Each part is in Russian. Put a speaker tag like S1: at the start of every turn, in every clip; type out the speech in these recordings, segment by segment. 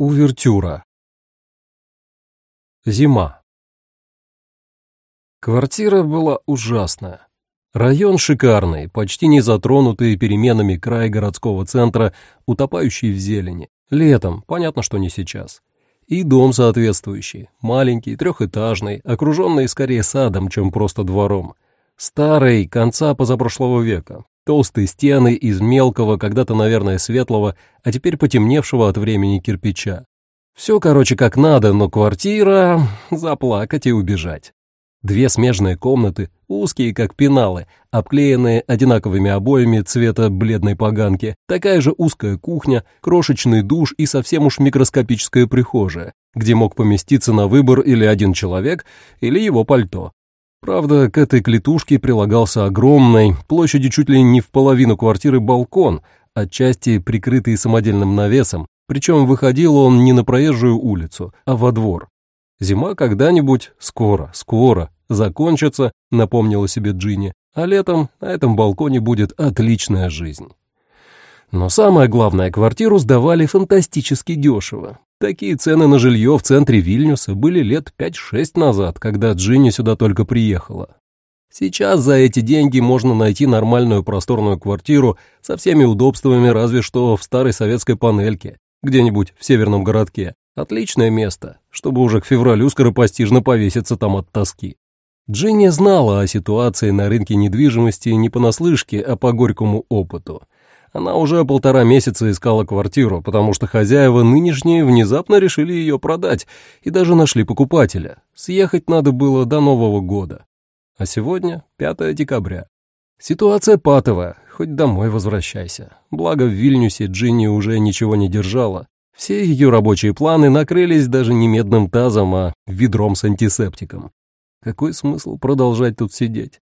S1: Увертюра. Зима. Квартира была ужасная. Район шикарный, почти не затронутый переменами край городского центра, утопающий в зелени. Летом, понятно, что не сейчас. И дом соответствующий, маленький, трехэтажный, окруженный скорее садом, чем просто двором. Старый, конца позапрошлого века, Толстые стены из мелкого, когда-то, наверное, светлого, а теперь потемневшего от времени кирпича. Все, короче, как надо, но квартира... заплакать и убежать. Две смежные комнаты, узкие, как пеналы, обклеенные одинаковыми обоями цвета бледной поганки, такая же узкая кухня, крошечный душ и совсем уж микроскопическая прихожая, где мог поместиться на выбор или один человек, или его пальто. Правда, к этой клетушке прилагался огромный, площадью чуть ли не в половину квартиры балкон, отчасти прикрытый самодельным навесом, причем выходил он не на проезжую улицу, а во двор. Зима когда-нибудь, скоро, скоро, закончится, напомнила себе Джинни, а летом на этом балконе будет отличная жизнь. Но самое главное, квартиру сдавали фантастически дешево. Такие цены на жилье в центре Вильнюса были лет 5-6 назад, когда Джинни сюда только приехала. Сейчас за эти деньги можно найти нормальную просторную квартиру со всеми удобствами разве что в старой советской панельке, где-нибудь в северном городке. Отличное место, чтобы уже к февралю скоропостижно повеситься там от тоски. Джинни знала о ситуации на рынке недвижимости не понаслышке, а по горькому опыту. Она уже полтора месяца искала квартиру, потому что хозяева нынешние внезапно решили ее продать и даже нашли покупателя. Съехать надо было до Нового года. А сегодня 5 декабря. Ситуация патовая, хоть домой возвращайся. Благо в Вильнюсе Джинни уже ничего не держала. Все ее рабочие планы накрылись даже не медным тазом, а ведром с антисептиком. Какой смысл продолжать тут сидеть?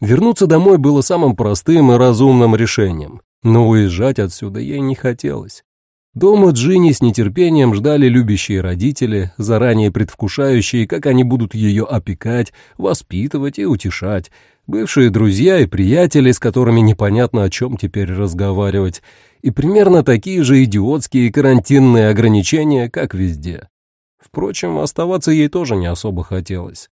S1: Вернуться домой было самым простым и разумным решением. Но уезжать отсюда ей не хотелось. Дома Джинни с нетерпением ждали любящие родители, заранее предвкушающие, как они будут ее опекать, воспитывать и утешать, бывшие друзья и приятели, с которыми непонятно о чем теперь разговаривать, и примерно такие же идиотские карантинные ограничения, как везде. Впрочем, оставаться ей тоже не особо хотелось.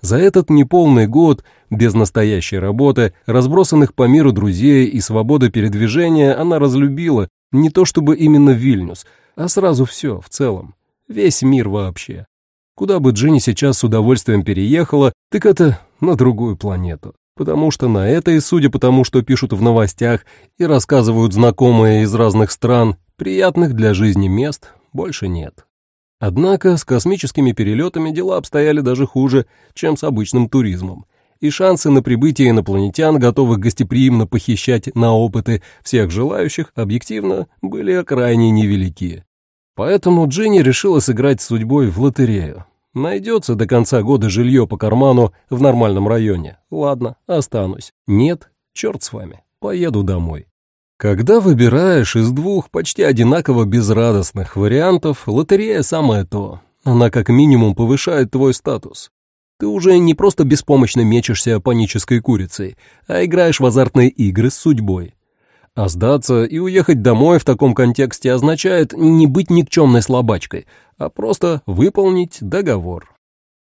S1: За этот неполный год, без настоящей работы, разбросанных по миру друзей и свободы передвижения, она разлюбила не то чтобы именно Вильнюс, а сразу все в целом, весь мир вообще. Куда бы Джинни сейчас с удовольствием переехала, так это на другую планету. Потому что на этой, судя по тому, что пишут в новостях и рассказывают знакомые из разных стран, приятных для жизни мест больше нет. Однако с космическими перелетами дела обстояли даже хуже, чем с обычным туризмом, и шансы на прибытие инопланетян, готовых гостеприимно похищать на опыты всех желающих, объективно, были крайне невелики. Поэтому Джинни решила сыграть с судьбой в лотерею. Найдется до конца года жилье по карману в нормальном районе. Ладно, останусь. Нет, черт с вами, поеду домой. Когда выбираешь из двух почти одинаково безрадостных вариантов, лотерея самое то. Она как минимум повышает твой статус. Ты уже не просто беспомощно мечешься панической курицей, а играешь в азартные игры с судьбой. А сдаться и уехать домой в таком контексте означает не быть никчемной слабачкой, а просто выполнить договор.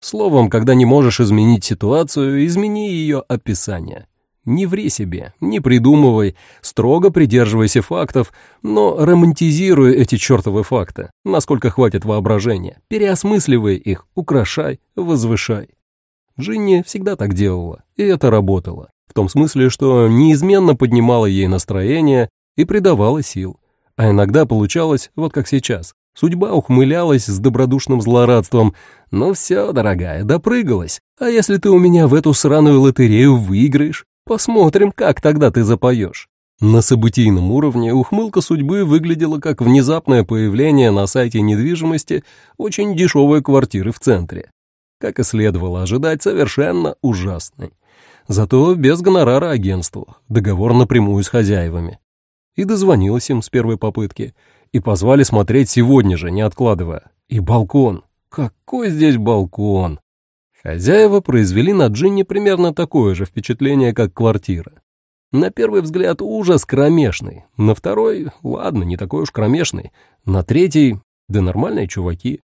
S1: Словом, когда не можешь изменить ситуацию, измени ее описание. Не ври себе, не придумывай, строго придерживайся фактов, но романтизируй эти чертовы факты, насколько хватит воображения, переосмысливай их, украшай, возвышай. Джинни всегда так делала, и это работало, в том смысле, что неизменно поднимала ей настроение и придавала сил. А иногда получалось, вот как сейчас. Судьба ухмылялась с добродушным злорадством. «Ну все, дорогая, допрыгалась. А если ты у меня в эту сраную лотерею выиграешь? Посмотрим, как тогда ты запоешь. На событийном уровне ухмылка судьбы выглядела как внезапное появление на сайте недвижимости очень дешевой квартиры в центре. Как и следовало ожидать, совершенно ужасной. Зато без гонорара агентству, договор напрямую с хозяевами. И дозвонилась им с первой попытки. И позвали смотреть сегодня же, не откладывая. И балкон. Какой здесь балкон? Хозяева произвели на Джинни примерно такое же впечатление, как квартира. На первый взгляд ужас кромешный, на второй, ладно, не такой уж кромешный, на третий Да нормальные чуваки.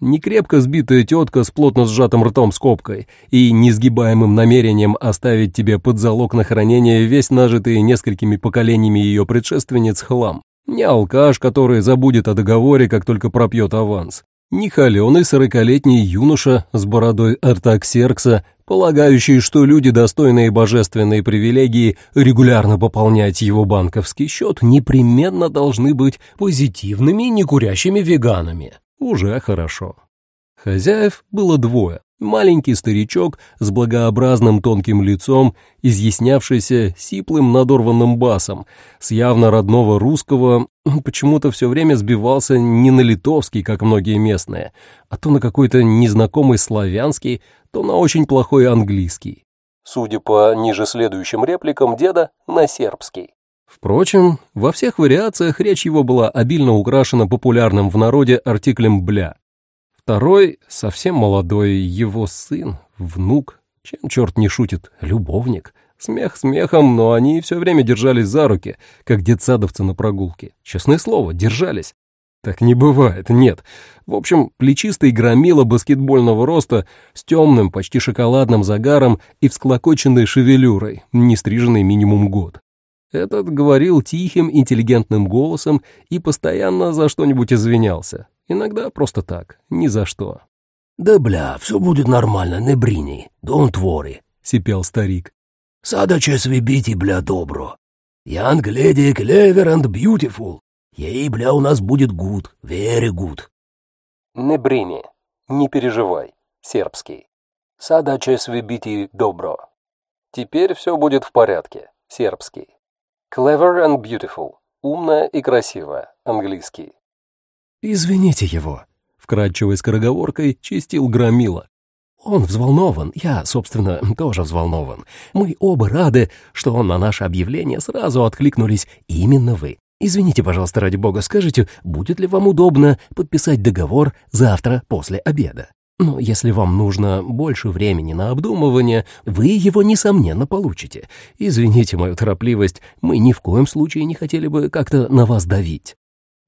S1: Не крепко сбитая тетка с плотно сжатым ртом скобкой и несгибаемым намерением оставить тебе под залог на хранение весь нажитый несколькими поколениями ее предшественниц хлам. Не алкаш, который забудет о договоре, как только пропьет аванс. Не холеный сорокалетний юноша с бородой Артаксеркса, полагающий, что люди, достойные божественной привилегии, регулярно пополнять его банковский счет, непременно должны быть позитивными некурящими веганами. Уже хорошо. Хозяев было двое. Маленький старичок с благообразным тонким лицом, изъяснявшийся сиплым надорванным басом, с явно родного русского, почему-то все время сбивался не на литовский, как многие местные, а то на какой-то незнакомый славянский, то на очень плохой английский. Судя по ниже следующим репликам деда, на сербский. Впрочем, во всех вариациях речь его была обильно украшена популярным в народе артиклем «бля». Второй, совсем молодой, его сын, внук, чем черт не шутит, любовник. Смех смехом, но они все время держались за руки, как детсадовцы на прогулке. Честное слово, держались. Так не бывает, нет. В общем, плечистый громила баскетбольного роста с темным, почти шоколадным загаром и всклокоченной шевелюрой, не стриженной минимум год. Этот говорил тихим, интеллигентным голосом и постоянно за что-нибудь извинялся. Иногда просто так, ни за что.
S2: «Да бля, все будет нормально, не брини, don't worry», —
S1: сипел старик.
S2: «Садаче свибити, бля, добро. Young lady, clever and beautiful. Ей, бля, у нас будет good, very good».
S1: «Не брини, не переживай», сербский. «Садаче свибити, добро». Теперь все будет в порядке, сербский. Clever and beautiful. Умная и красивая. Английский.
S2: «Извините его», — вкрадчивой скороговоркой чистил Громила. «Он взволнован, я, собственно, тоже взволнован. Мы оба рады, что он на наше объявление сразу откликнулись именно вы. Извините, пожалуйста, ради бога, скажите, будет ли вам удобно подписать договор завтра после обеда?» Но если вам нужно больше времени на обдумывание, вы его, несомненно, получите. Извините мою торопливость, мы ни в коем случае не хотели бы как-то на вас давить».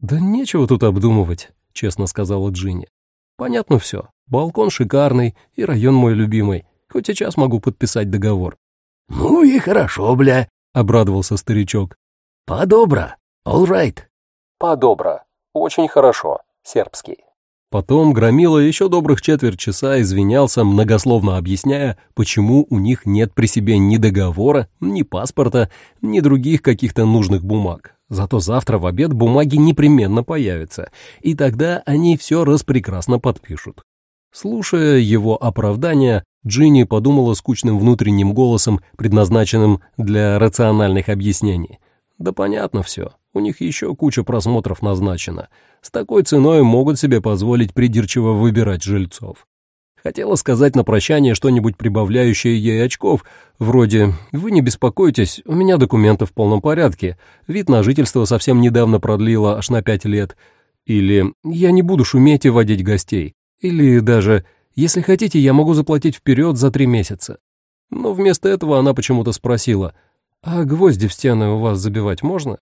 S1: «Да нечего тут обдумывать», — честно сказала Джинни. «Понятно все. Балкон шикарный и район мой любимый. Хоть сейчас могу подписать договор».
S2: «Ну и хорошо, бля», —
S1: обрадовался старичок.
S2: «Подобро. All right».
S1: «Подобро. Очень хорошо. Сербский». Потом Громила еще добрых четверть часа извинялся, многословно объясняя, почему у них нет при себе ни договора, ни паспорта, ни других каких-то нужных бумаг. Зато завтра в обед бумаги непременно появятся, и тогда они все распрекрасно подпишут. Слушая его оправдания, Джинни подумала скучным внутренним голосом, предназначенным для рациональных объяснений. Да понятно все, у них еще куча просмотров назначена. С такой ценой могут себе позволить придирчиво выбирать жильцов. Хотела сказать на прощание что-нибудь прибавляющее ей очков, вроде «Вы не беспокойтесь, у меня документы в полном порядке, вид на жительство совсем недавно продлило аж на пять лет», или «Я не буду шуметь и водить гостей», или даже «Если хотите, я могу заплатить вперед за три месяца». Но вместо этого она почему-то спросила «А гвозди в стены у вас забивать можно?»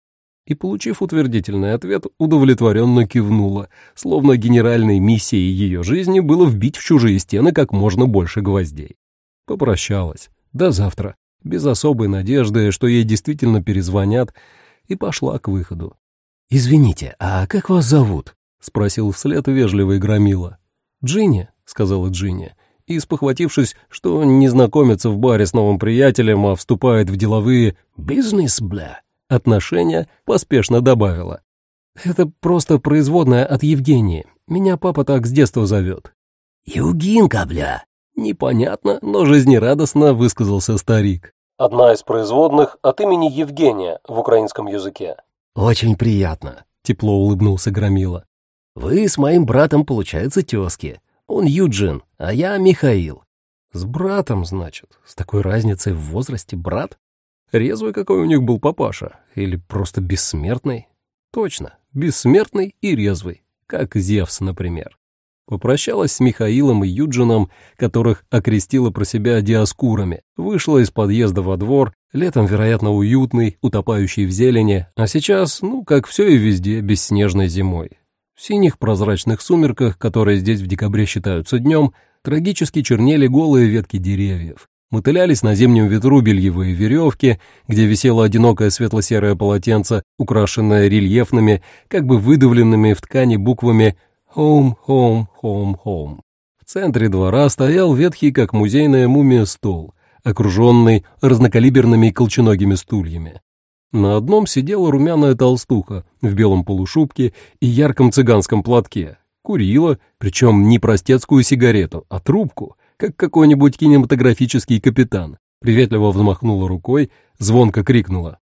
S1: И, получив утвердительный ответ, удовлетворенно кивнула, словно генеральной миссией ее жизни было вбить в чужие стены как можно больше гвоздей. Попрощалась. До завтра. Без особой надежды, что ей действительно перезвонят, и пошла к выходу.
S2: «Извините, а как вас зовут?»
S1: — спросил вслед вежливый громила. «Джинни», — сказала Джинни, и, спохватившись, что не знакомится в баре с новым приятелем, а вступает в деловые
S2: «бизнес, бля»,
S1: отношения, поспешно добавила. «Это просто производная от Евгении. Меня папа так с детства зовет».
S2: «Югинка, бля!»
S1: Непонятно, но жизнерадостно высказался старик. Одна из производных от имени Евгения в украинском языке.
S2: «Очень приятно», — тепло улыбнулся Громила. «Вы с моим братом, получается, тезки. Он Юджин, а я Михаил».
S1: «С братом, значит? С такой разницей в возрасте брат?» Резвый какой у них был папаша, или просто бессмертный? Точно, бессмертный и резвый, как Зевс, например. Попрощалась с Михаилом и Юджином, которых окрестила про себя диаскурами, вышла из подъезда во двор, летом, вероятно, уютный, утопающий в зелени, а сейчас, ну, как все и везде, бесснежной зимой. В синих прозрачных сумерках, которые здесь в декабре считаются днем, трагически чернели голые ветки деревьев. Мотылялись на зимнем ветру бельевые веревки, где висело одинокое светло-серое полотенце, украшенное рельефными, как бы выдавленными в ткани буквами «Home, home, home, home». В центре двора стоял ветхий, как музейная мумия, стол, окруженный разнокалиберными колченогими стульями. На одном сидела румяная толстуха в белом полушубке и ярком цыганском платке. Курила, причем не простецкую сигарету, а трубку, как какой-нибудь кинематографический капитан. Приветливо взмахнула рукой, звонко крикнула.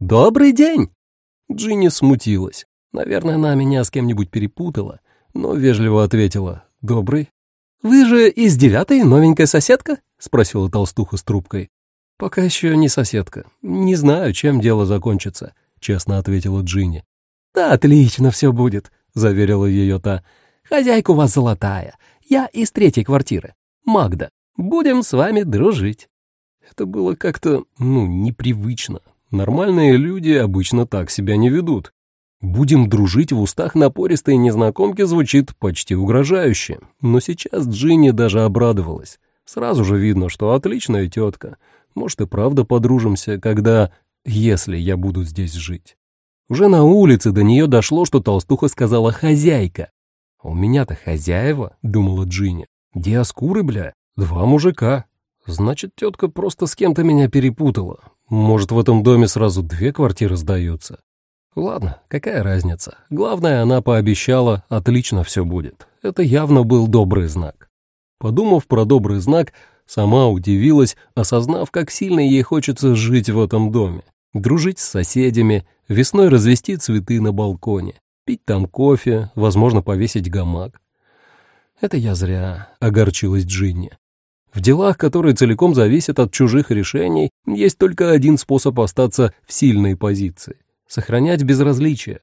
S1: «Добрый день!» Джинни смутилась. Наверное, она меня с кем-нибудь перепутала, но вежливо ответила «Добрый». «Вы же из девятой, новенькая соседка?» — спросила толстуха с трубкой. «Пока еще не соседка. Не знаю, чем дело закончится», — честно ответила Джинни. «Да отлично все будет», — заверила ее та. «Хозяйка у вас золотая. Я из третьей квартиры. Магда. Будем с вами дружить». Это было как-то, ну, непривычно. Нормальные люди обычно так себя не ведут. «Будем дружить» в устах напористой незнакомки звучит почти угрожающе. Но сейчас Джинни даже обрадовалась. Сразу же видно, что отличная тетка — может, и правда подружимся, когда... если я буду здесь жить. Уже на улице до нее дошло, что толстуха сказала «хозяйка». «У меня-то хозяева», — думала Джинни. «Диаскуры, бля, два мужика. Значит, тетка просто с кем-то меня перепутала. Может, в этом доме сразу две квартиры сдаются. Ладно, какая разница. Главное, она пообещала, отлично все будет. Это явно был добрый знак. Подумав про добрый знак, Сама удивилась, осознав, как сильно ей хочется жить в этом доме, дружить с соседями, весной развести цветы на балконе, пить там кофе, возможно, повесить гамак. Это я зря, огорчилась Джинни. В делах, которые целиком зависят от чужих решений, есть только один способ остаться в сильной позиции — сохранять безразличие.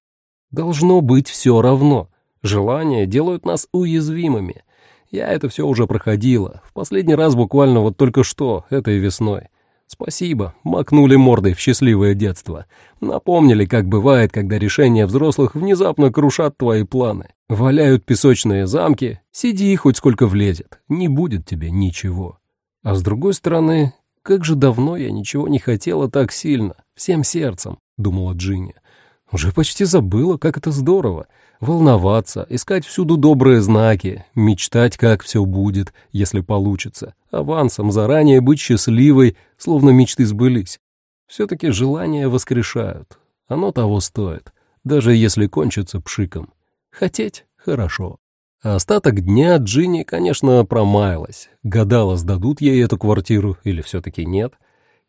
S1: Должно быть все равно. Желания делают нас уязвимыми, я это все уже проходила. В последний раз буквально вот только что, этой весной. Спасибо, макнули мордой в счастливое детство. Напомнили, как бывает, когда решения взрослых внезапно крушат твои планы. Валяют песочные замки, сиди хоть сколько влезет, не будет тебе ничего. А с другой стороны, как же давно я ничего не хотела так сильно, всем сердцем, думала Джинни. Уже почти забыла, как это здорово волноваться, искать всюду добрые знаки, мечтать, как все будет, если получится, авансом заранее быть счастливой, словно мечты сбылись. Все-таки желания воскрешают, оно того стоит, даже если кончится пшиком. Хотеть — хорошо. А остаток дня Джинни, конечно, промаялась, гадала, сдадут ей эту квартиру или все-таки нет.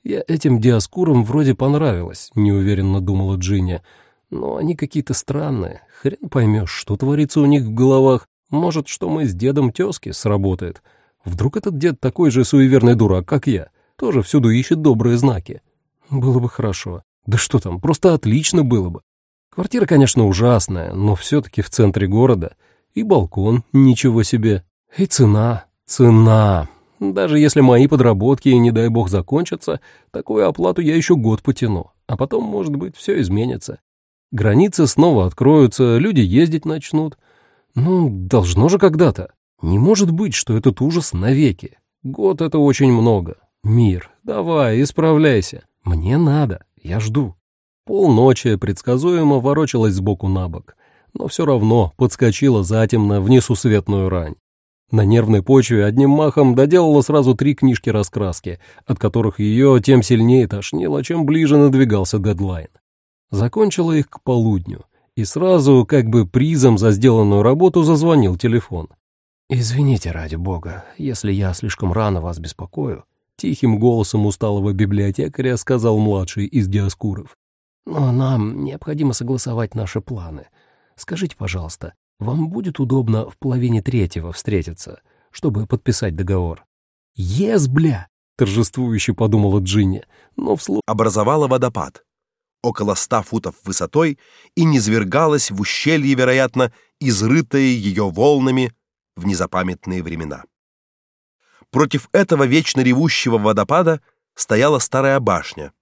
S1: Я этим диаскурам вроде понравилась, неуверенно думала Джинни, но они какие-то странные. Хрен поймешь, что творится у них в головах. Может, что мы с дедом тезки сработает. Вдруг этот дед такой же суеверный дурак, как я. Тоже всюду ищет добрые знаки. Было бы хорошо. Да что там, просто отлично было бы. Квартира, конечно, ужасная, но все-таки в центре города. И балкон, ничего себе. И цена, цена. Даже если мои подработки, не дай бог, закончатся, такую оплату я еще год потяну. А потом, может быть, все изменится. Границы снова откроются, люди ездить начнут. Ну, должно же когда-то. Не может быть, что этот ужас навеки. Год — это очень много. Мир, давай, исправляйся. Мне надо, я жду. Полночи предсказуемо ворочалась сбоку на бок, но все равно подскочила затемно в несусветную рань. На нервной почве одним махом доделала сразу три книжки раскраски, от которых ее тем сильнее тошнило, чем ближе надвигался дедлайн. Закончила их к полудню, и сразу, как бы призом за сделанную работу, зазвонил телефон. «Извините, ради бога, если я слишком рано вас беспокою», тихим голосом усталого библиотекаря сказал младший из Диаскуров. «Но нам необходимо согласовать наши планы. Скажите, пожалуйста, вам будет удобно в половине третьего встретиться, чтобы подписать договор?» «Ес, бля!» — торжествующе подумала Джинни, но вслух...
S3: Образовала водопад около ста футов высотой и низвергалась в ущелье, вероятно, изрытое ее волнами в незапамятные времена. Против этого вечно ревущего водопада стояла старая башня,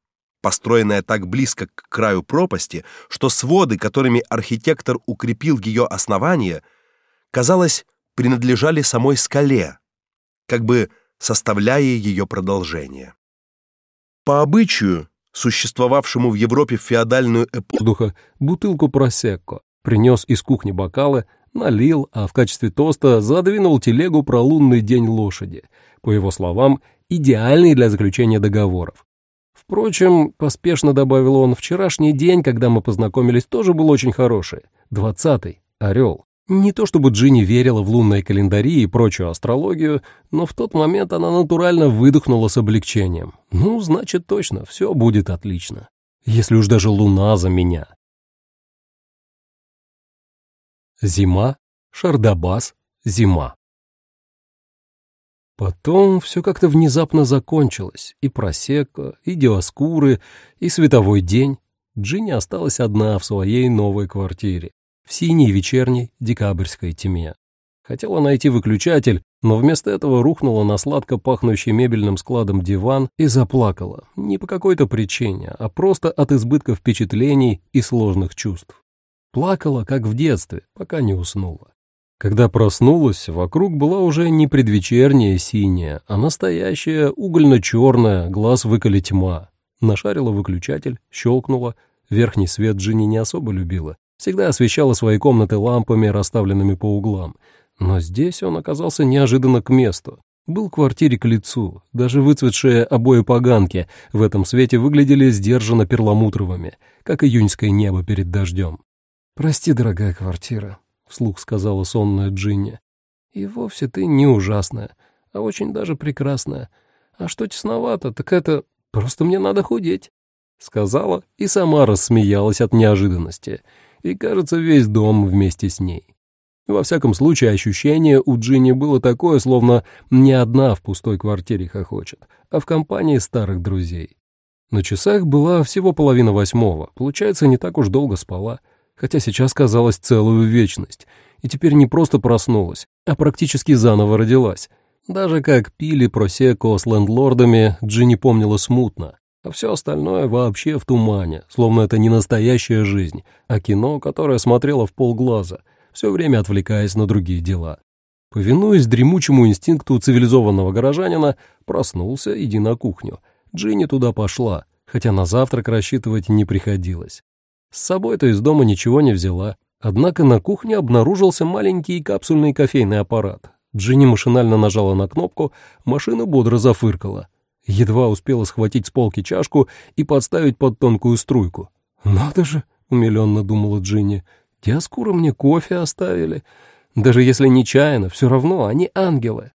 S3: построенная так близко к краю пропасти, что своды, которыми архитектор укрепил ее основание, казалось, принадлежали самой скале, как бы составляя ее продолжение. По обычаю, существовавшему в Европе в феодальную эпоху,
S1: бутылку просекко, принес из кухни бокалы, налил, а в качестве тоста задвинул телегу про лунный день лошади, по его словам, идеальный для заключения договоров. Впрочем, поспешно добавил он, вчерашний день, когда мы познакомились, тоже был очень хороший. Двадцатый. Орел. Не то чтобы Джинни верила в лунные календари и прочую астрологию, но в тот момент она натурально выдохнула с облегчением. Ну, значит, точно, все будет отлично. Если уж даже луна за меня. Зима, Шардабас, зима. Потом все как-то внезапно закончилось. И просека, и диаскуры, и световой день. Джинни осталась одна в своей новой квартире, в синей вечерней декабрьской тьме. Хотела найти выключатель, но вместо этого рухнула на сладко пахнущий мебельным складом диван и заплакала. Не по какой-то причине, а просто от избытка впечатлений и сложных чувств. Плакала, как в детстве, пока не уснула. Когда проснулась, вокруг была уже не предвечерняя синяя, а настоящая угольно-черная, глаз выколи тьма. Нашарила выключатель, щелкнула. Верхний свет Джинни не особо любила. Всегда освещала свои комнаты лампами, расставленными по углам. Но здесь он оказался неожиданно к месту. Был квартире к лицу. Даже выцветшие обои поганки в этом свете выглядели сдержанно перламутровыми, как июньское небо перед дождем. «Прости, дорогая квартира», — вслух сказала сонная Джинни. «И вовсе ты не ужасная, а очень даже прекрасная. А что тесновато, так это просто мне надо худеть», — сказала и сама рассмеялась от неожиданности. И, кажется, весь дом вместе с ней. Во всяком случае, ощущение у Джинни было такое, словно не одна в пустой квартире хохочет, а в компании старых друзей. На часах была всего половина восьмого, получается, не так уж долго спала хотя сейчас казалось целую вечность, и теперь не просто проснулась, а практически заново родилась. Даже как пили просеко с лендлордами, Джинни помнила смутно, а все остальное вообще в тумане, словно это не настоящая жизнь, а кино, которое смотрела в полглаза, все время отвлекаясь на другие дела. Повинуясь дремучему инстинкту цивилизованного горожанина, проснулся, иди на кухню. Джинни туда пошла, хотя на завтрак рассчитывать не приходилось. С собой-то из дома ничего не взяла. Однако на кухне обнаружился маленький капсульный кофейный аппарат. Джинни машинально нажала на кнопку, машина бодро зафыркала. Едва успела схватить с полки чашку и подставить под тонкую струйку. «Надо же!» — умиленно думала Джинни. «Диаскуры мне кофе оставили. Даже если нечаянно, все равно они ангелы.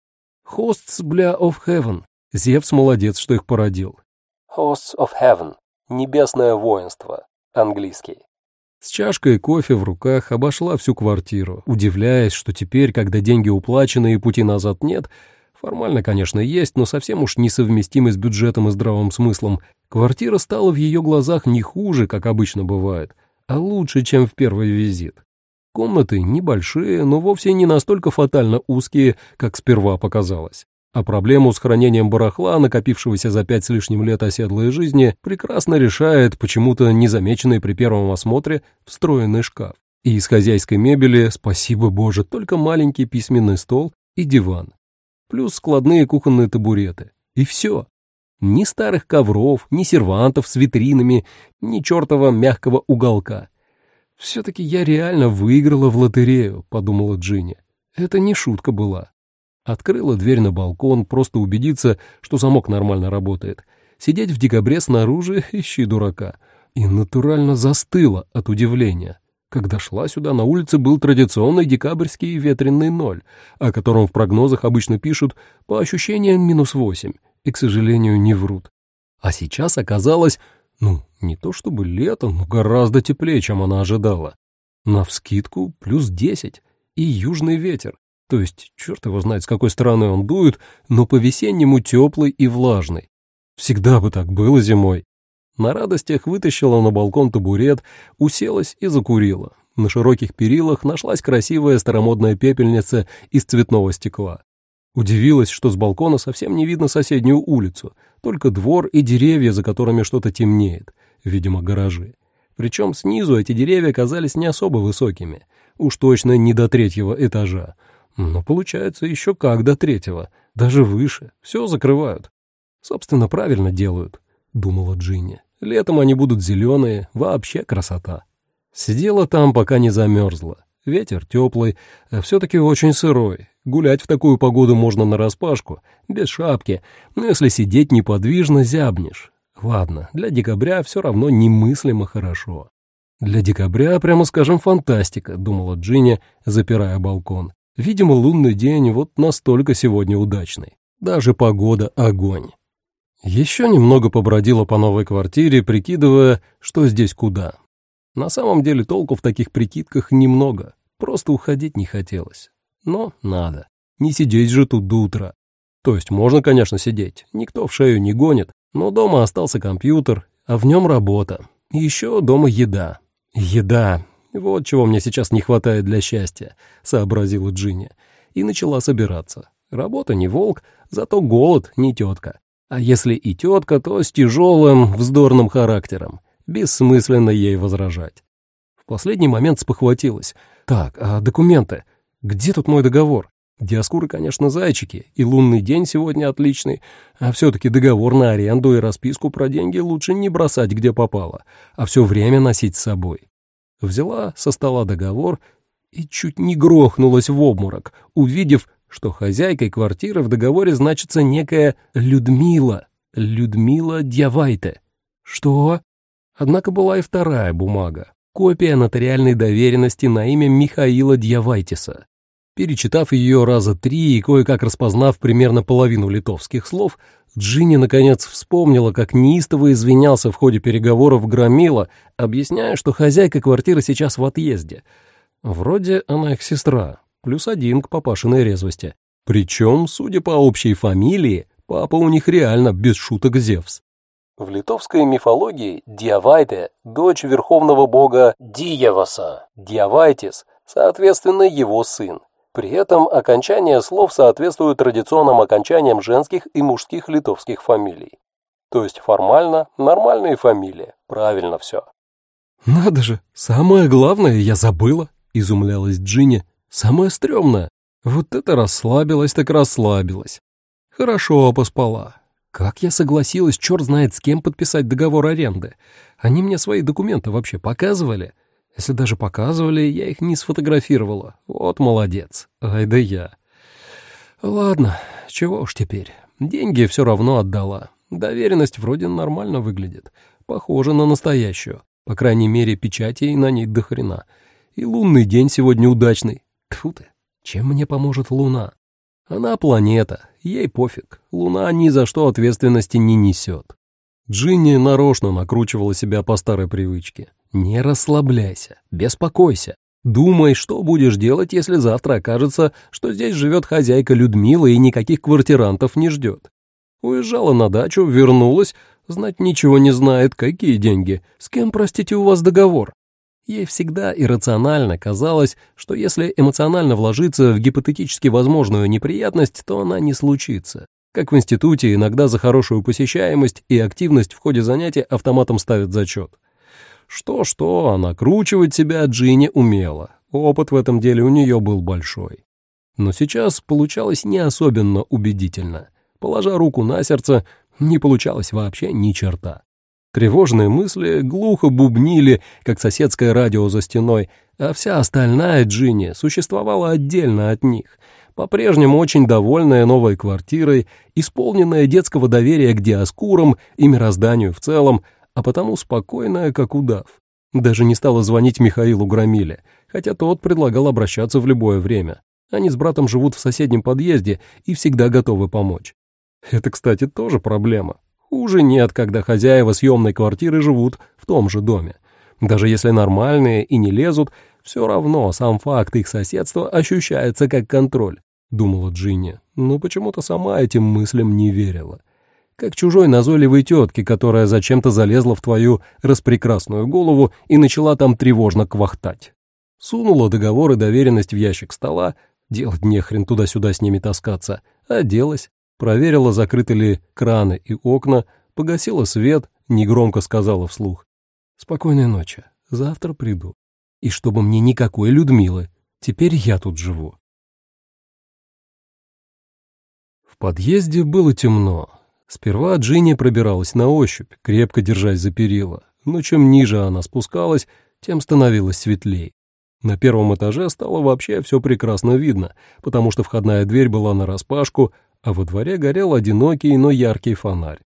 S1: Hosts, бля, of heaven. Зевс молодец, что их породил.
S2: Hosts of heaven. Небесное воинство английский.
S1: С чашкой кофе в руках обошла всю квартиру, удивляясь, что теперь, когда деньги уплачены и пути назад нет, формально, конечно, есть, но совсем уж несовместимы с бюджетом и здравым смыслом, квартира стала в ее глазах не хуже, как обычно бывает, а лучше, чем в первый визит. Комнаты небольшие, но вовсе не настолько фатально узкие, как сперва показалось. А проблему с хранением барахла, накопившегося за пять с лишним лет оседлой жизни, прекрасно решает почему-то незамеченный при первом осмотре встроенный шкаф. И из хозяйской мебели, спасибо боже, только маленький письменный стол и диван. Плюс складные кухонные табуреты. И все. Ни старых ковров, ни сервантов с витринами, ни чертова мягкого уголка. «Все-таки я реально выиграла в лотерею», — подумала Джинни. Это не шутка была. Открыла дверь на балкон, просто убедиться, что замок нормально работает. Сидеть в декабре снаружи — ищи дурака. И натурально застыла от удивления. Когда шла сюда, на улице был традиционный декабрьский ветреный ноль, о котором в прогнозах обычно пишут по ощущениям минус восемь, и, к сожалению, не врут. А сейчас оказалось, ну, не то чтобы лето, но гораздо теплее, чем она ожидала. Навскидку плюс десять и южный ветер, то есть, черт его знает, с какой стороны он дует, но по-весеннему теплый и влажный. Всегда бы так было зимой. На радостях вытащила на балкон табурет, уселась и закурила. На широких перилах нашлась красивая старомодная пепельница из цветного стекла. Удивилась, что с балкона совсем не видно соседнюю улицу, только двор и деревья, за которыми что-то темнеет, видимо, гаражи. Причем снизу эти деревья казались не особо высокими, уж точно не до третьего этажа. Но получается еще как до третьего, даже выше, все закрывают. Собственно, правильно делают, думала Джинни. Летом они будут зеленые, вообще красота. Сидела там, пока не замерзла. Ветер теплый, а все-таки очень сырой. Гулять в такую погоду можно нараспашку, без шапки, но если сидеть неподвижно, зябнешь. Ладно, для декабря все равно немыслимо хорошо. Для декабря, прямо скажем, фантастика, думала Джинни, запирая балкон. Видимо, лунный день вот настолько сегодня удачный. Даже погода — огонь. Еще немного побродила по новой квартире, прикидывая, что здесь куда. На самом деле толку в таких прикидках немного, просто уходить не хотелось. Но надо. Не сидеть же тут до утра. То есть можно, конечно, сидеть, никто в шею не гонит, но дома остался компьютер, а в нем работа. Еще дома еда. Еда. Вот чего мне сейчас не хватает для счастья, сообразила Джинни. И начала собираться. Работа не волк, зато голод не тетка. А если и тетка, то с тяжелым, вздорным характером. Бессмысленно ей возражать. В последний момент спохватилась. Так, а документы? Где тут мой договор? Диаскуры, конечно, зайчики, и лунный день сегодня отличный, а все-таки договор на аренду и расписку про деньги лучше не бросать где попало, а все время носить с собой. Взяла со стола договор и чуть не грохнулась в обморок, увидев, что хозяйкой квартиры в договоре значится некая Людмила, Людмила Дьявайте. Что? Однако была и вторая бумага, копия нотариальной доверенности на имя Михаила Дьявайтиса. Перечитав ее раза три и кое-как распознав примерно половину литовских слов, Джинни наконец вспомнила, как неистово извинялся в ходе переговоров Громила, объясняя, что хозяйка квартиры сейчас в отъезде. Вроде она их сестра, плюс один к папашиной резвости. Причем, судя по общей фамилии, папа у них реально без шуток Зевс. В литовской мифологии Диавайте – дочь верховного бога Диеваса, Диавайтис, соответственно, его сын. При этом окончание слов соответствует традиционным окончаниям женских и мужских литовских фамилий. То есть формально нормальные фамилии, правильно все. «Надо же, самое главное я забыла», — изумлялась Джинни, Самое стрёмное. Вот это расслабилась так расслабилась. Хорошо поспала. Как я согласилась, черт знает с кем подписать договор аренды. Они мне свои документы вообще показывали? Если даже показывали, я их не сфотографировала. Вот молодец. Ай да я. Ладно, чего уж теперь. Деньги все равно отдала. Доверенность вроде нормально выглядит. Похожа на настоящую. По крайней мере, печати на ней до хрена. И лунный день сегодня удачный. Тьфу ты, чем мне поможет Луна? Она планета, ей пофиг, Луна ни за что ответственности не несет. Джинни нарочно накручивала себя по старой привычке. Не расслабляйся, беспокойся. Думай, что будешь делать, если завтра окажется, что здесь живет хозяйка Людмила и никаких квартирантов не ждет. Уезжала на дачу, вернулась, знать ничего не знает, какие деньги, с кем, простите, у вас договор. Ей всегда иррационально казалось, что если эмоционально вложиться в гипотетически возможную неприятность, то она не случится. Как в институте иногда за хорошую посещаемость и активность в ходе занятий автоматом ставят зачет. Что-что, а накручивать себя Джинни умела. Опыт в этом деле у нее был большой. Но сейчас получалось не особенно убедительно. Положа руку на сердце, не получалось вообще ни черта. Тревожные мысли глухо бубнили, как соседское радио за стеной, а вся остальная Джинни существовала отдельно от них, по-прежнему очень довольная новой квартирой, исполненная детского доверия к диаскурам и мирозданию в целом, а потому спокойная, как удав. Даже не стала звонить Михаилу Громиле, хотя тот предлагал обращаться в любое время. Они с братом живут в соседнем подъезде и всегда готовы помочь. Это, кстати, тоже проблема. Хуже нет, когда хозяева съемной квартиры живут в том же доме. Даже если нормальные и не лезут, все равно сам факт их соседства ощущается как контроль, думала Джинни, но почему-то сама этим мыслям не верила. Как чужой назойливой тетке, которая зачем-то залезла в твою распрекрасную голову и начала там тревожно квахтать. Сунула договор и доверенность в ящик стола, делать нехрен туда-сюда с ними таскаться, Оделась, проверила, закрыты ли краны и окна, погасила свет, негромко сказала вслух. «Спокойной ночи, завтра приду. И чтобы мне никакой Людмилы, теперь я тут живу». Подъезде было темно. Сперва Джинни пробиралась на ощупь, крепко держась за перила, но чем ниже она спускалась, тем становилось светлей. На первом этаже стало вообще все прекрасно видно, потому что входная дверь была нараспашку, а во дворе горел одинокий, но яркий фонарь.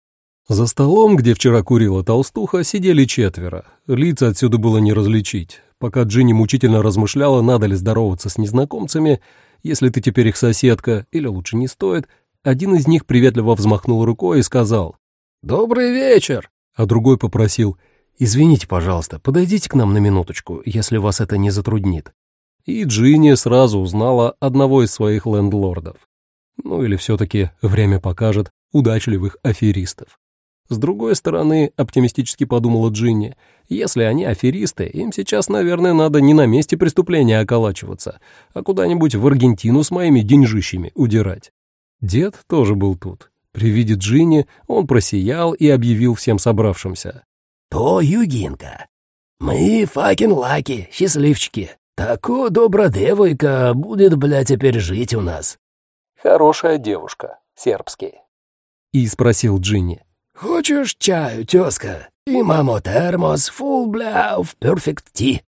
S1: За столом, где вчера курила толстуха, сидели четверо. Лица отсюда было не различить. Пока Джинни мучительно размышляла, надо ли здороваться с незнакомцами, если ты теперь их соседка, или лучше не стоит, один из них приветливо взмахнул рукой и сказал «Добрый вечер», а другой попросил «Извините, пожалуйста, подойдите к нам на минуточку, если вас это не затруднит». И Джинни сразу узнала одного из своих лендлордов. Ну или все-таки время покажет удачливых аферистов. С другой стороны, оптимистически подумала Джинни, если они аферисты, им сейчас, наверное, надо не на месте преступления околачиваться, а куда-нибудь в Аргентину с моими деньжищами удирать. Дед тоже был тут. При виде Джинни он просиял и объявил всем собравшимся.
S2: «То, Югинка, мы fucking lucky, счастливчики. Тако добра девојка будет, бля, теперь жить у нас».
S1: «Хорошая девушка, сербский». И спросил Джинни.
S2: «Хочешь чаю, тезка? Имамо термос, full, бля, of perfect tea».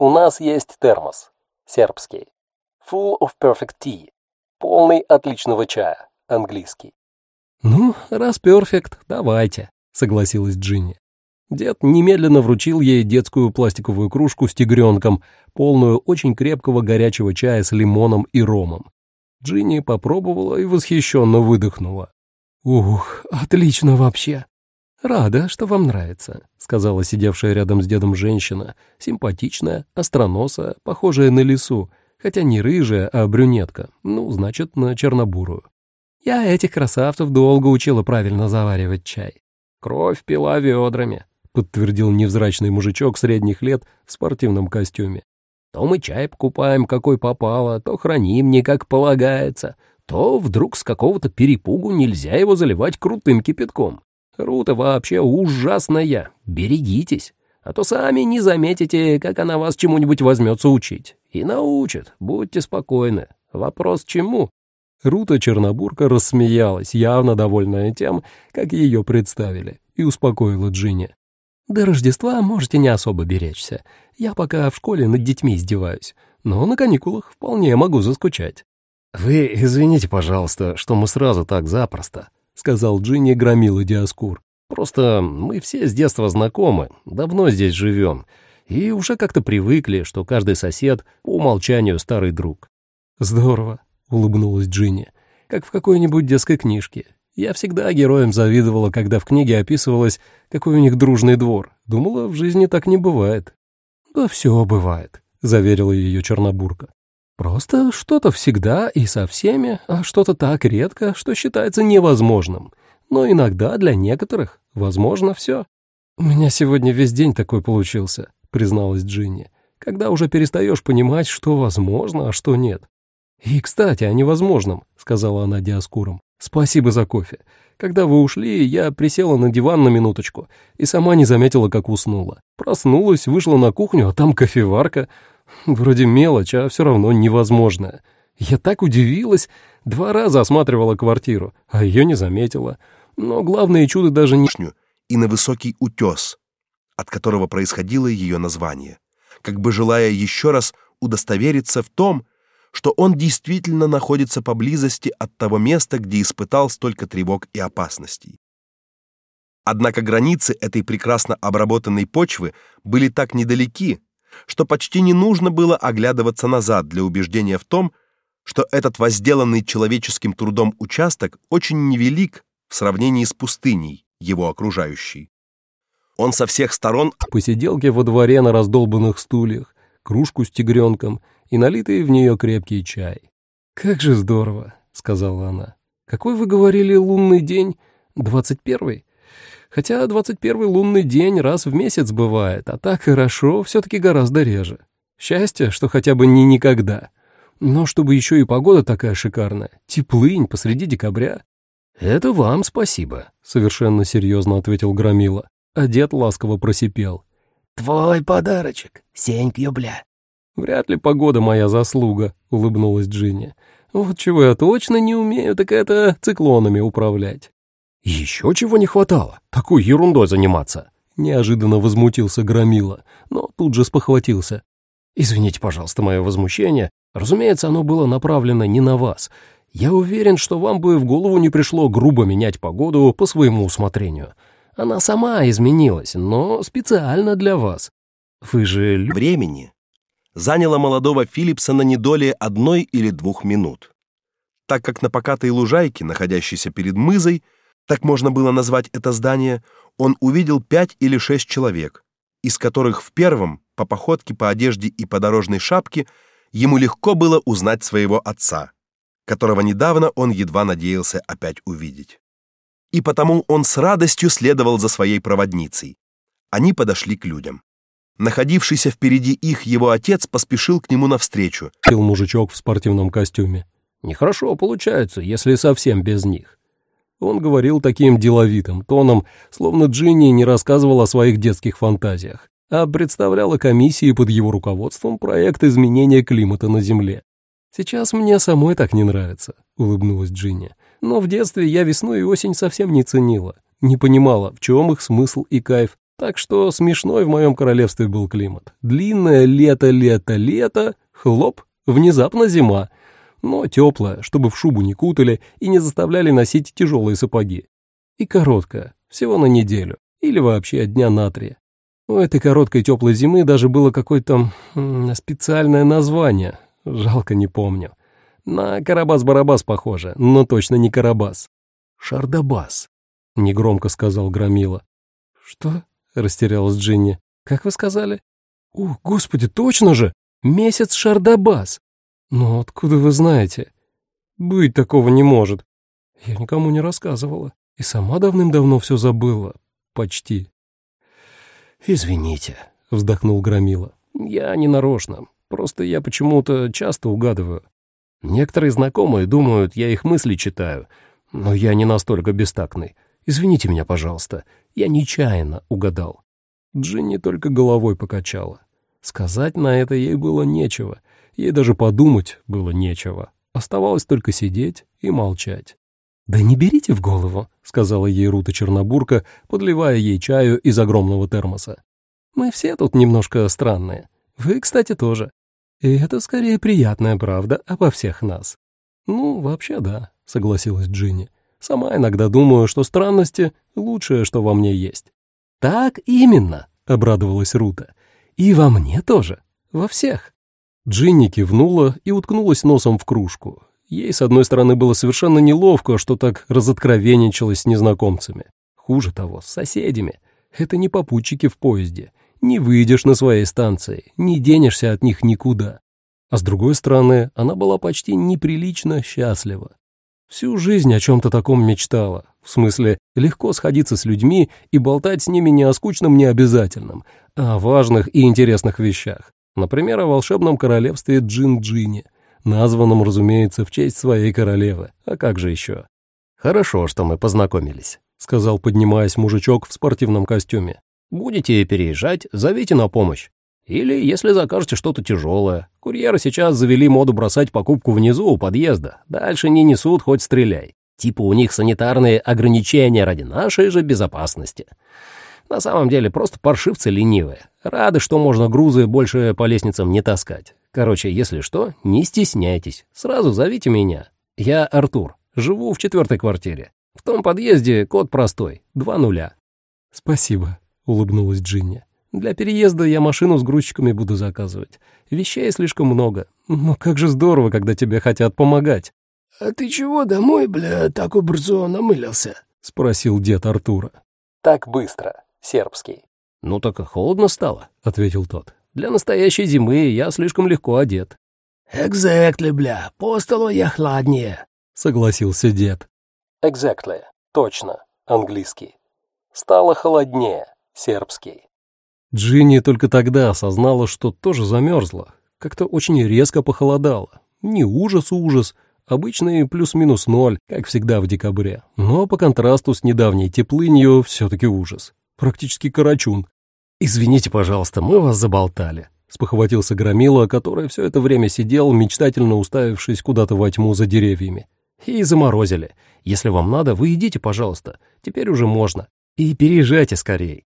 S1: «У нас есть термос, сербский. Full of perfect tea. Полный отличного чая, английский». «Ну, раз перфект, давайте», — согласилась Джинни. Дед немедленно вручил ей детскую пластиковую кружку с тигренком, полную очень крепкого горячего чая с лимоном и ромом. Джинни попробовала и восхищенно выдохнула. «Ух, отлично вообще!» «Рада, что вам нравится», — сказала сидевшая рядом с дедом женщина, симпатичная, остроносая, похожая на лису, хотя не рыжая, а брюнетка, ну, значит, на чернобурую. «Я этих красавцев долго учила правильно заваривать чай. Кровь пила ведрами, подтвердил невзрачный мужичок средних лет в спортивном костюме. То мы чай покупаем, какой попало, то храним не как полагается, то вдруг с какого-то перепугу нельзя его заливать крутым кипятком. Рута вообще ужасная, берегитесь, а то сами не заметите, как она вас чему-нибудь возьмется учить. И научит, будьте спокойны. Вопрос чему? Рута Чернобурка рассмеялась, явно довольная тем, как ее представили, и успокоила Джинни. До Рождества можете не особо беречься. Я пока в школе над детьми издеваюсь, но на каникулах вполне могу заскучать».
S2: «Вы извините, пожалуйста, что мы сразу так запросто», — сказал Джинни громила Диаскур. «Просто мы все с детства знакомы, давно здесь живем, и уже как-то привыкли, что каждый сосед по умолчанию старый друг».
S1: «Здорово», — улыбнулась Джинни, — «как в какой-нибудь детской книжке. Я всегда героям завидовала, когда в книге описывалось, какой у них дружный двор. Думала, в жизни так не бывает. «Да все бывает», — заверила ее Чернобурка. «Просто что-то всегда и со всеми, а что-то так редко, что считается невозможным. Но иногда для некоторых возможно все». «У меня сегодня весь день такой получился», — призналась Джинни, «когда уже перестаешь понимать, что возможно, а что нет». «И, кстати, о невозможном», — сказала она Диаскуром. «Спасибо за кофе. Когда вы ушли, я присела на диван на минуточку и сама не заметила, как уснула. Проснулась, вышла на кухню, а там кофеварка. Вроде мелочь, а все равно невозможная. Я так удивилась, два раза осматривала квартиру, а ее не заметила. Но главное чудо даже не...
S3: И на высокий утес, от которого происходило ее название, как бы желая еще раз удостовериться в том, что он действительно находится поблизости от того места, где испытал столько тревог и опасностей. Однако границы этой прекрасно обработанной почвы были так недалеки, что почти не нужно было оглядываться назад для убеждения в том, что этот возделанный человеческим трудом участок очень невелик в сравнении с пустыней, его окружающей. Он со всех сторон
S1: посиделки во дворе на раздолбанных стульях, кружку с тигренком — и налитый в нее крепкий чай. «Как же здорово», — сказала она. «Какой вы говорили лунный день? Двадцать первый? Хотя двадцать первый лунный день раз в месяц бывает, а так хорошо все-таки гораздо реже. Счастье, что хотя бы не никогда. Но чтобы еще и погода такая шикарная, теплынь посреди декабря. «Это вам спасибо», — совершенно серьезно ответил Громила. А дед ласково просипел.
S2: «Твой подарочек, сенькью, бля».
S1: «Вряд ли погода моя заслуга», — улыбнулась Джинни. «Вот чего я точно не умею, так это циклонами управлять».
S2: «Еще чего не хватало, такой ерундой заниматься», —
S1: неожиданно возмутился Громила, но тут же спохватился.
S2: «Извините, пожалуйста, мое возмущение. Разумеется, оно было направлено не на вас. Я уверен, что вам бы в голову не пришло грубо менять погоду по своему усмотрению. Она сама изменилась, но специально для вас. Вы же...
S3: Времени заняло молодого Филлипсона не долее одной или двух минут. Так как на покатой лужайке, находящейся перед мызой, так можно было назвать это здание, он увидел пять или шесть человек, из которых в первом, по походке, по одежде и по дорожной шапке, ему легко было узнать своего отца, которого недавно он едва надеялся опять увидеть. И потому он с радостью следовал за своей проводницей. Они подошли к людям. Находившийся впереди их его отец поспешил к нему навстречу.
S1: Пил мужичок в спортивном костюме. Нехорошо получается, если совсем без них. Он говорил таким деловитым тоном, словно Джинни не рассказывал о своих детских фантазиях, а представляла комиссии под его руководством проект изменения климата на Земле. «Сейчас мне самой так не нравится», — улыбнулась Джинни. «Но в детстве я весну и осень совсем не ценила, не понимала, в чем их смысл и кайф, так что смешной в моем королевстве был климат. Длинное лето, лето, лето, хлоп, внезапно зима. Но теплое, чтобы в шубу не кутали и не заставляли носить тяжелые сапоги. И короткое, всего на неделю, или вообще дня на три. У этой короткой теплой зимы даже было какое-то специальное название, жалко не помню. На Карабас-Барабас похоже, но точно не Карабас.
S2: «Шардабас», —
S1: негромко сказал Громила. «Что?» растерялась Джинни. «Как вы сказали?» «О, господи, точно же! Месяц Шардабас!» «Но откуда вы знаете?» «Быть такого не может. Я никому не рассказывала. И сама давным-давно все забыла. Почти».
S2: «Извините», —
S1: вздохнул Громила. «Я не нарочно. Просто я почему-то часто угадываю. Некоторые знакомые думают, я их мысли читаю, но я не настолько бестактный. Извините меня, пожалуйста. Я нечаянно угадал. Джинни только головой покачала. Сказать на это ей было нечего. Ей даже подумать было нечего. Оставалось только сидеть и молчать. «Да не берите в голову», — сказала ей Рута Чернобурка, подливая ей чаю из огромного термоса. «Мы все тут немножко странные. Вы, кстати, тоже. И это скорее приятная правда обо всех нас». «Ну, вообще да», — согласилась Джинни. Сама иногда думаю, что странности — лучшее, что во мне есть». «Так именно», — обрадовалась Рута. «И во мне тоже. Во всех». Джинни кивнула и уткнулась носом в кружку. Ей, с одной стороны, было совершенно неловко, что так разоткровенничалась с незнакомцами. Хуже того, с соседями. Это не попутчики в поезде. Не выйдешь на своей станции, не денешься от них никуда. А с другой стороны, она была почти неприлично счастлива. Всю жизнь о чем-то таком мечтала. В смысле, легко сходиться с людьми и болтать с ними не о скучном, не обязательном, а о важных и интересных вещах. Например, о волшебном королевстве Джин-Джини, названном, разумеется, в честь своей королевы. А как же еще?
S2: «Хорошо, что мы познакомились», —
S1: сказал, поднимаясь мужичок в спортивном костюме.
S2: «Будете переезжать, зовите на помощь. Или если закажете что-то тяжелое. Курьеры сейчас завели моду бросать покупку внизу у подъезда. Дальше не несут, хоть стреляй. Типа у них санитарные ограничения ради нашей же безопасности. На самом деле просто паршивцы ленивые. Рады, что можно грузы больше по лестницам не таскать. Короче, если что, не стесняйтесь. Сразу зовите меня. Я Артур. Живу в четвертой квартире. В том подъезде код простой. Два нуля.
S1: Спасибо, улыбнулась Джинни. Для переезда я машину с грузчиками буду заказывать. Вещей слишком много. Но как же здорово, когда тебе хотят помогать.
S2: — А ты чего домой, бля, так образо намылился?
S1: — спросил дед Артура.
S2: — Так быстро. Сербский. — Ну так и холодно стало, — ответил тот. — Для настоящей зимы я слишком легко одет. — Exactly, бля, по столу я хладнее, —
S1: согласился дед.
S2: Exactly, точно, английский. Стало холоднее, сербский.
S1: Джинни только тогда осознала, что тоже замерзла. Как-то очень резко похолодало. Не ужас-ужас, обычный плюс-минус ноль, как всегда в декабре. Но по контрасту с недавней теплынью все-таки ужас. Практически карачун.
S2: «Извините, пожалуйста, мы вас заболтали», — спохватился Громила, который все это время сидел, мечтательно уставившись куда-то во тьму за деревьями. «И заморозили. Если вам надо, вы идите, пожалуйста. Теперь уже можно. И переезжайте скорей».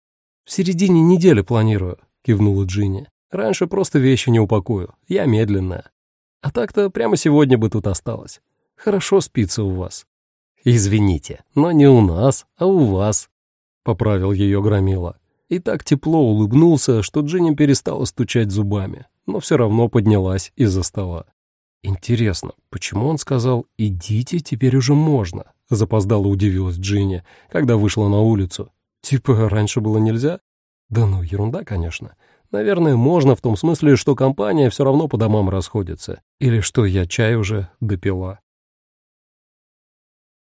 S1: «В середине недели планирую», — кивнула Джинни. «Раньше просто вещи не упакую. Я медленная. А так-то прямо сегодня бы тут осталось. Хорошо спится у вас».
S2: «Извините, но не у нас, а у вас», — поправил ее Громила
S1: и так тепло улыбнулся, что Джинни перестала стучать зубами, но все равно поднялась из-за стола. «Интересно, почему он сказал «идите, теперь уже можно»?» — запоздало удивилась Джинни, когда вышла на улицу. «Типа раньше было нельзя?» «Да ну, ерунда, конечно. Наверное, можно в том смысле, что компания все равно по домам расходится. Или что я чай уже допила».